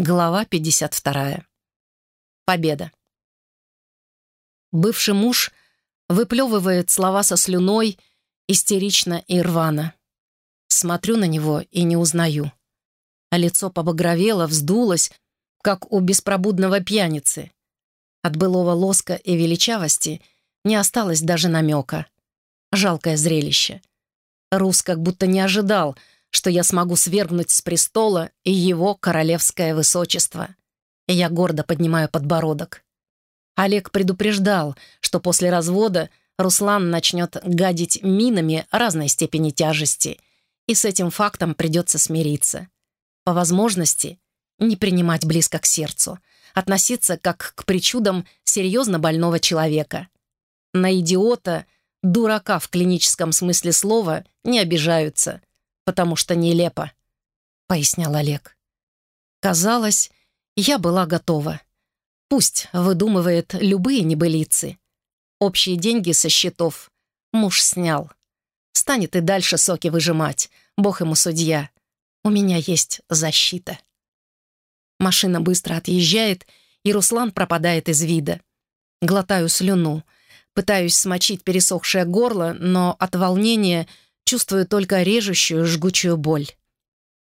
Глава 52. Победа. Бывший муж выплевывает слова со слюной, истерично и рвано. Смотрю на него и не узнаю. А лицо побагровело, вздулось, как у беспробудного пьяницы. От былого лоска и величавости не осталось даже намека. Жалкое зрелище. Рус как будто не ожидал — что я смогу свергнуть с престола и его королевское высочество. И я гордо поднимаю подбородок. Олег предупреждал, что после развода Руслан начнет гадить минами разной степени тяжести, и с этим фактом придется смириться. По возможности не принимать близко к сердцу, относиться как к причудам серьезно больного человека. На идиота, дурака в клиническом смысле слова не обижаются — потому что нелепо», — пояснял Олег. Казалось, я была готова. Пусть выдумывает любые небылицы. Общие деньги со счетов муж снял. Станет и дальше соки выжимать, бог ему судья. У меня есть защита. Машина быстро отъезжает, и Руслан пропадает из вида. Глотаю слюну, пытаюсь смочить пересохшее горло, но от волнения — чувствую только режущую, жгучую боль.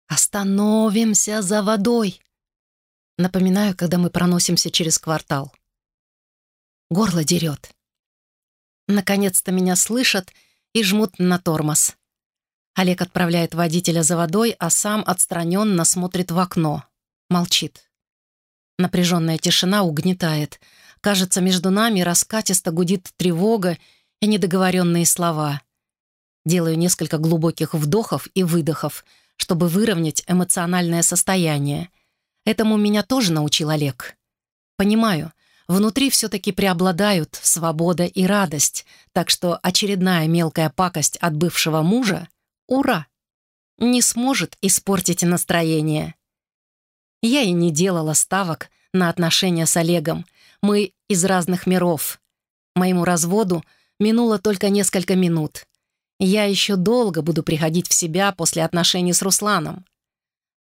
«Остановимся за водой!» Напоминаю, когда мы проносимся через квартал. Горло дерет. Наконец-то меня слышат и жмут на тормоз. Олег отправляет водителя за водой, а сам отстраненно смотрит в окно. Молчит. Напряженная тишина угнетает. Кажется, между нами раскатисто гудит тревога и недоговоренные слова. Делаю несколько глубоких вдохов и выдохов, чтобы выровнять эмоциональное состояние. Этому меня тоже научил Олег. Понимаю, внутри все-таки преобладают свобода и радость, так что очередная мелкая пакость от бывшего мужа — ура! Не сможет испортить настроение. Я и не делала ставок на отношения с Олегом. Мы из разных миров. Моему разводу минуло только несколько минут. Я еще долго буду приходить в себя после отношений с Русланом.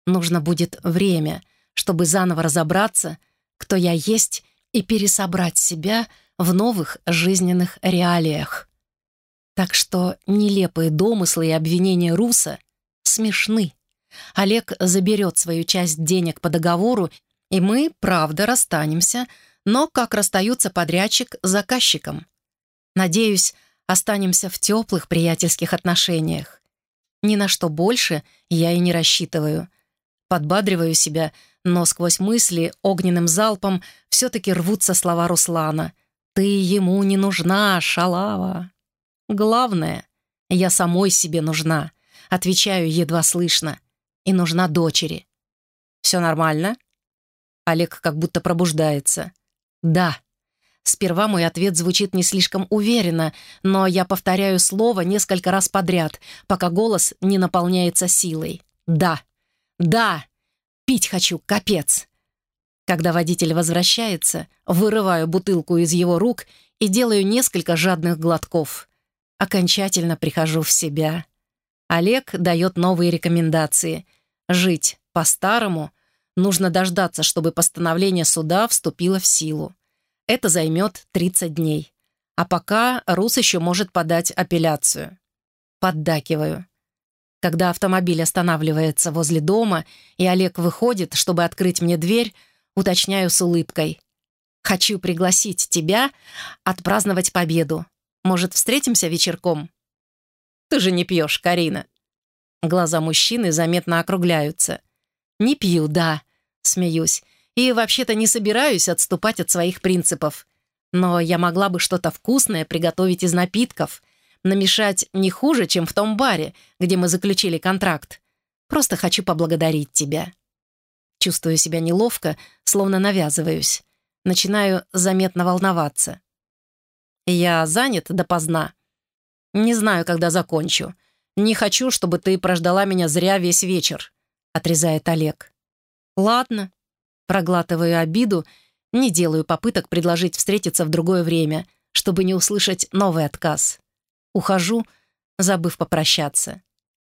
Нужно будет время, чтобы заново разобраться, кто я есть, и пересобрать себя в новых жизненных реалиях. Так что нелепые домыслы и обвинения Руса смешны. Олег заберет свою часть денег по договору, и мы, правда, расстанемся, но как расстаются подрядчик с заказчиком. Надеюсь, останемся в теплых приятельских отношениях. Ни на что больше я и не рассчитываю. Подбадриваю себя, но сквозь мысли огненным залпом все-таки рвутся слова Руслана. «Ты ему не нужна, шалава!» «Главное, я самой себе нужна», — отвечаю едва слышно, «и нужна дочери». «Все нормально?» Олег как будто пробуждается. «Да», Сперва мой ответ звучит не слишком уверенно, но я повторяю слово несколько раз подряд, пока голос не наполняется силой. «Да! Да! Пить хочу, капец!» Когда водитель возвращается, вырываю бутылку из его рук и делаю несколько жадных глотков. Окончательно прихожу в себя. Олег дает новые рекомендации. Жить по-старому нужно дождаться, чтобы постановление суда вступило в силу. Это займет 30 дней. А пока Рус еще может подать апелляцию. Поддакиваю. Когда автомобиль останавливается возле дома, и Олег выходит, чтобы открыть мне дверь, уточняю с улыбкой. «Хочу пригласить тебя отпраздновать победу. Может, встретимся вечерком?» «Ты же не пьешь, Карина». Глаза мужчины заметно округляются. «Не пью, да», — смеюсь. И вообще-то не собираюсь отступать от своих принципов. Но я могла бы что-то вкусное приготовить из напитков, намешать не хуже, чем в том баре, где мы заключили контракт. Просто хочу поблагодарить тебя. Чувствую себя неловко, словно навязываюсь. Начинаю заметно волноваться. Я занят допоздна. Не знаю, когда закончу. Не хочу, чтобы ты прождала меня зря весь вечер», — отрезает Олег. «Ладно», Проглатываю обиду, не делаю попыток предложить встретиться в другое время, чтобы не услышать новый отказ. Ухожу, забыв попрощаться.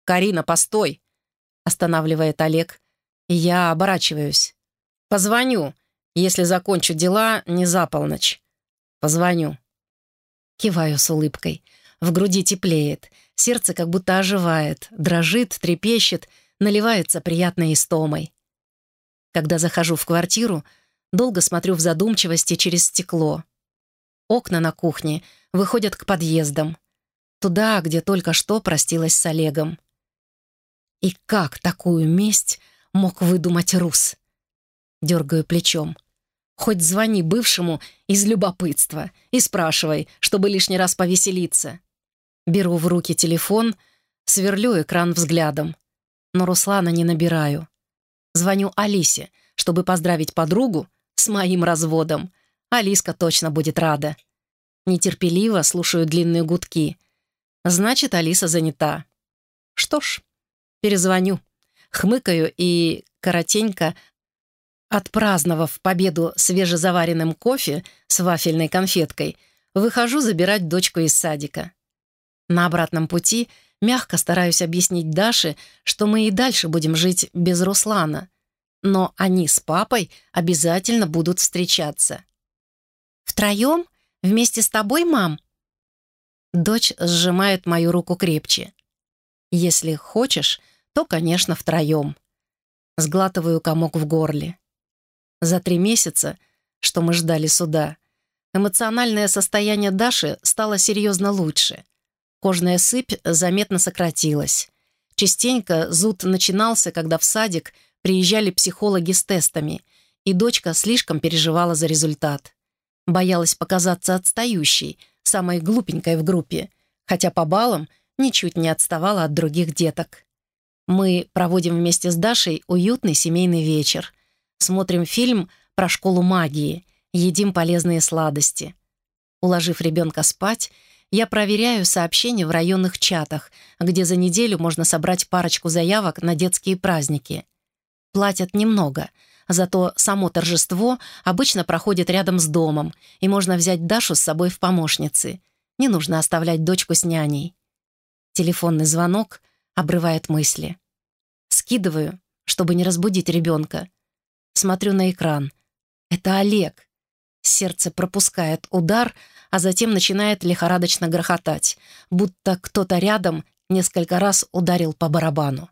«Карина, постой!» — останавливает Олег. Я оборачиваюсь. Позвоню, если закончу дела не за полночь. Позвоню. Киваю с улыбкой. В груди теплеет. Сердце как будто оживает, дрожит, трепещет, наливается приятной истомой. Когда захожу в квартиру, долго смотрю в задумчивости через стекло. Окна на кухне выходят к подъездам. Туда, где только что простилась с Олегом. И как такую месть мог выдумать Рус? Дергаю плечом. Хоть звони бывшему из любопытства и спрашивай, чтобы лишний раз повеселиться. Беру в руки телефон, сверлю экран взглядом. Но Руслана не набираю. Звоню Алисе, чтобы поздравить подругу с моим разводом. Алиска точно будет рада. Нетерпеливо слушаю длинные гудки. Значит, Алиса занята. Что ж, перезвоню. Хмыкаю и коротенько, отпраздновав победу свежезаваренным кофе с вафельной конфеткой, выхожу забирать дочку из садика. На обратном пути мягко стараюсь объяснить Даше, что мы и дальше будем жить без Руслана, но они с папой обязательно будут встречаться. «Втроем? Вместе с тобой, мам?» Дочь сжимает мою руку крепче. «Если хочешь, то, конечно, втроем. Сглатываю комок в горле. За три месяца, что мы ждали суда, эмоциональное состояние Даши стало серьезно лучше. Кожная сыпь заметно сократилась. Частенько зуд начинался, когда в садик приезжали психологи с тестами, и дочка слишком переживала за результат. Боялась показаться отстающей, самой глупенькой в группе, хотя по баллам ничуть не отставала от других деток. Мы проводим вместе с Дашей уютный семейный вечер. Смотрим фильм про школу магии, едим полезные сладости. Уложив ребенка спать, я проверяю сообщения в районных чатах, где за неделю можно собрать парочку заявок на детские праздники. Платят немного, зато само торжество обычно проходит рядом с домом, и можно взять Дашу с собой в помощницы. Не нужно оставлять дочку с няней. Телефонный звонок — обрывает мысли. Скидываю, чтобы не разбудить ребенка. Смотрю на экран. Это Олег. Сердце пропускает удар, а затем начинает лихорадочно грохотать, будто кто-то рядом несколько раз ударил по барабану.